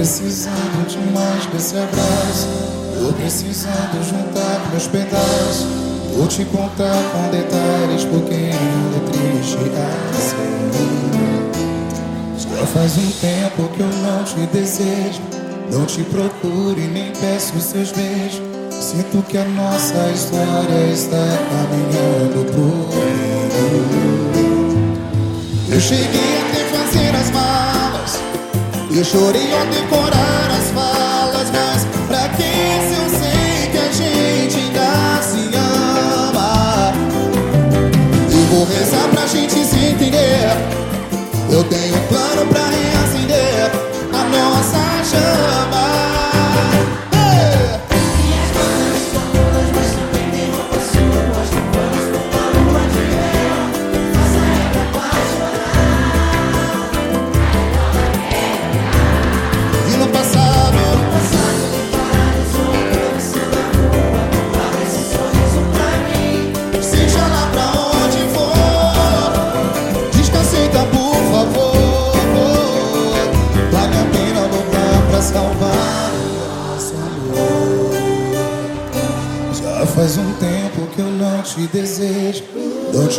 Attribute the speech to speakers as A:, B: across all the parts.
A: Precisando demais desse abraço. Tô precisando juntar meus pedaços. Vou te contar com detalhes porque ando triste assim. Já faz um tempo que eu não te desejo. Não te procuro e nem peço os seus beijos. Sinto que a nossa história está caminhando pro fim. Eu cheguei até fazer as malas. Eu chorei ao decorar as falas,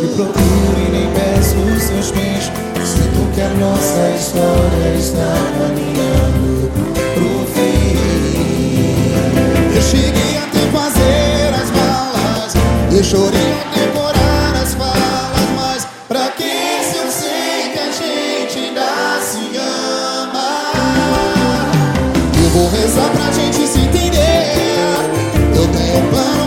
A: te procuro e nem peço os seus beijos. Sinto que a nossa história está caminhando pro fim. Eu cheguei até fazer as malas. Eu chorei ao decorar as falas. Mas pra que se eu sei que a gente ainda se ama? Eu vou rezar pra gente se entender. Eu tenho um plano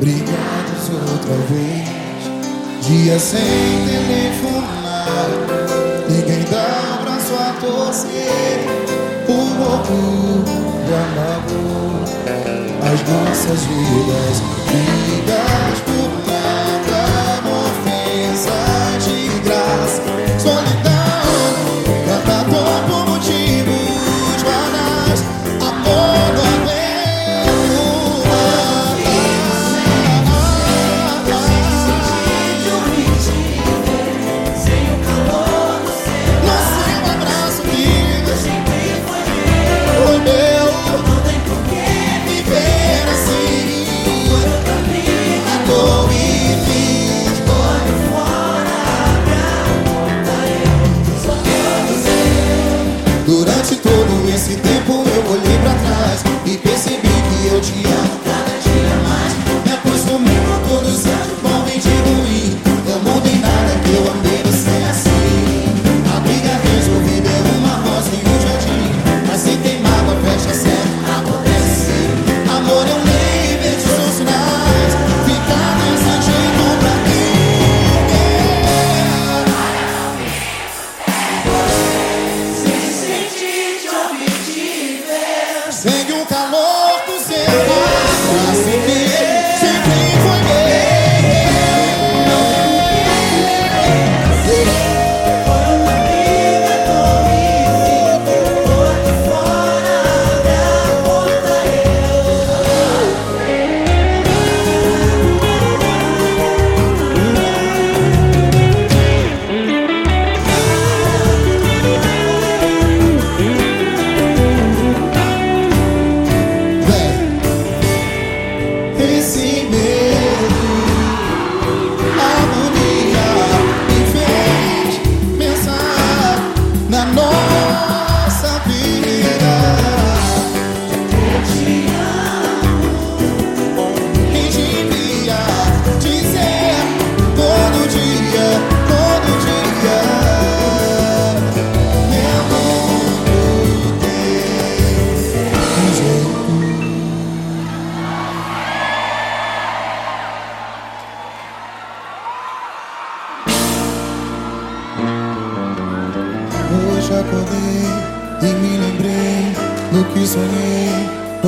A: Obrigado outra vez. Dia sem telefonar, ninguém dá o braço a torcer. O orgulho amagou as nossas vidas, vidas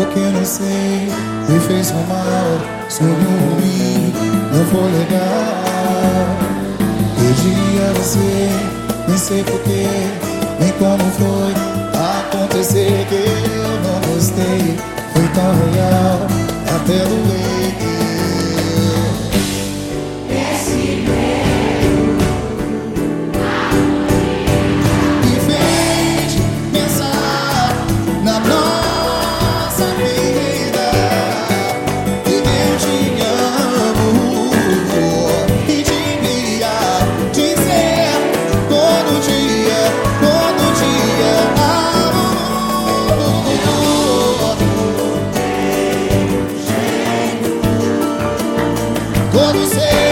A: porque não sei, me fez mal, sonho ruim, não foi legal. Perdi a você, nem sei porquê, nem como foi acontecer que eu não gostei, foi tão real, até doei. conhecer